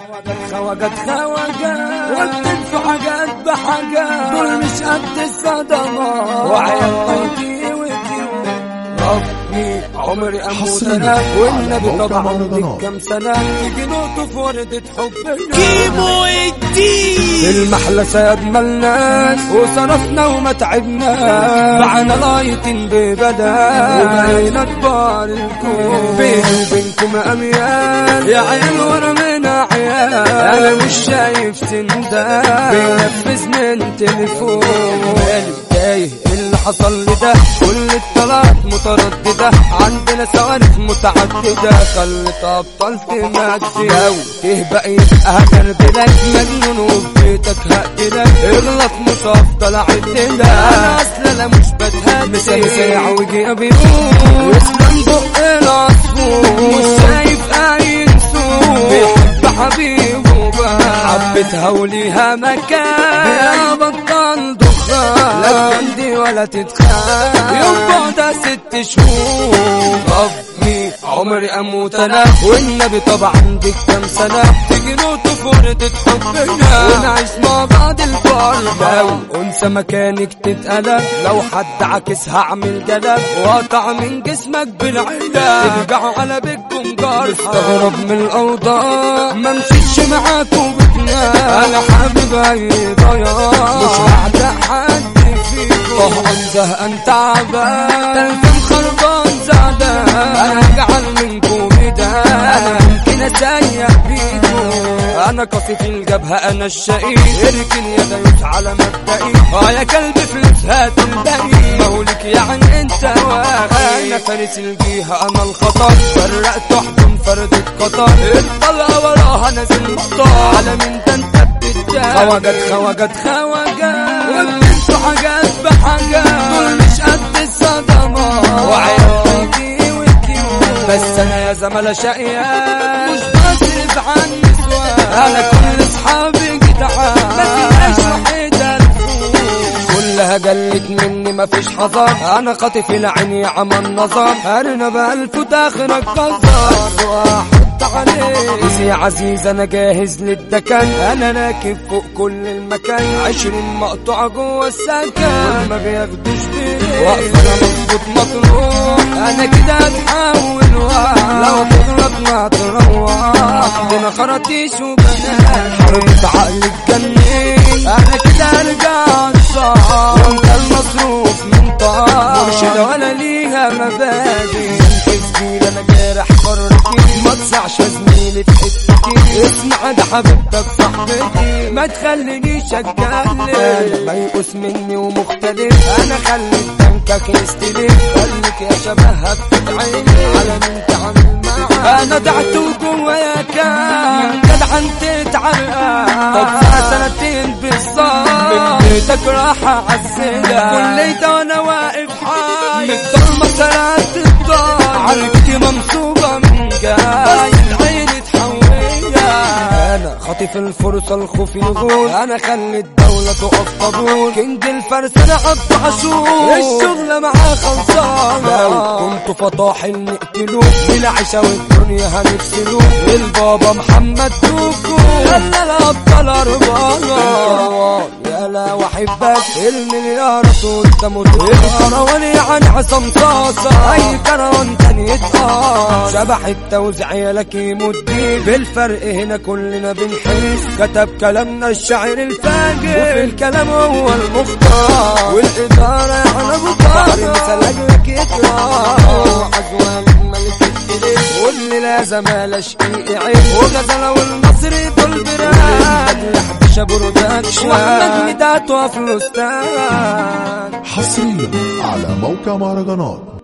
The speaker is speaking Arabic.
خواجات خواجات وديت في حاجات بحاجات دول مش قد الصدمات وعيال طيتي ربي عمري أموت أنا والنبي طبعا كام سنة. تيجي نقطه في وردة حبنا. كيمو الدين المحلى سيد ملناش وصرفنا وما تعبناش معنا لايتين ببدل وبقينا كبار الكون بيني وبينكم أميال. يا عيال عيال أنا مش شايف سندال بينفذ من تليفون. تايه اللي حصل لي ده. كل الطلعات مترددة. عندنا صواريخ متعددة. خلت أبطال تمدي أو تهبق يبقى هكربلك مجنون وفي بيتك هقتلك اغلط مش هفضل اعدلك أنا أصلا أنا مش مثال ساعة وجي بيقول يسلم بق العصفور. مش شايف بقى حبتها وليها مكان. يا بطل دخان لا تندي ولا تتخان يوم بعدها ست شهور. ربي عمري أموت أنا. والنبي طبعا دي كام سنة. نقطه فردة حبنا ونعيش مع بعض الفرحه لو انثى مكانك تتقلب لو حد عكس هعمل جلب وقطع من جسمك بالعلا. ترجعوا على بيتكم جرحى. استغرب من الأوضاع. ما مشيتش معاكم أنا اي ضياع مش هعتق حد فيكم. طهقان زهقان تعبان تلفم قاسي في الجبهة أنا الشقي. اركن يديك على مبدئي. آه يا كلب فلوس هات الباقي. مولك يعني أنت واقعي أنا فارس الجيهة أنا الخطر. فرقت احضن فردة قطر الطلقة وراها نازل مطار على من ده انت بتتجاه خواجات خواجات. خواجات. وانتوا حاجات بحاجات. دول مش قد الصدمات وعيالي وكيو بس أنا يا زملاء شقيان. مش بصرف أنا كل أصحابي جدعان تبقاش وحيدة كلها قلت مني مفيش حذر أنا خاطف العين يا عم النظر. ارنب الف داخلك قذر واحط بس يا عزيز أنا جاهز للدكن أنا راكب فوق كل المكان. عشرين مقطوعة جوه السكن. ما بياخدوش بيه واقف أنا مظبوط مطروح. أنا كده هتحول لو تغلط ما تروح. عندنا خراطيش وبنات. حرمت عقل الجنين. أنا كده أرجع انصاح وأنت المصروف من طاق مرشدة ولا ليها مبادئ. زميل أنا جارح تسعش زميلي في حتتي اسمع ده حبيبتك صاحبتي. ما تخلينيش اتكلم أنا ميؤوس مني ومختلف. أنا خلي تنكك يستلف. خليك يا شبهها بتتعيني. على من تعمل معاها أنا دعت وجوايا كان جدع انت تتعرقان طب سنتين بالظبط من بيتك راح اعزلها كليته وأنا واقف حي من الضلمة سرقت الدار. عرفتي منصوبة خاطف الفرصة الخوف يغول أنا خلي الدولة تقف طابور كنج الفرس أنا حط عاشور الشغلة معاه خلصانة. لو كنت فطاحل نقتلوه للعشا والدنيا هنفسلوه البابا محمد دوكو خلى الابطال اربعة يا لا واحبك المليارات مدير الكروان يعني عصام صاصة أي كروان تاني يتقاص شبح التوزيع يا لك يمدي بالفرق هنا كلنا بنحس كتب كلامنا الشاعر الفاجر. وفي الكلام هو المختار. والإدارة يعني ابو طارق مثلك لك يطلع عزوانك ملك الدليل واللي لازم على شقيق عين وغزلة والمصري دول براد. لحبشة برودكشن وأحمد ميدات وفلوستان حصريا على موقع مهرجانات.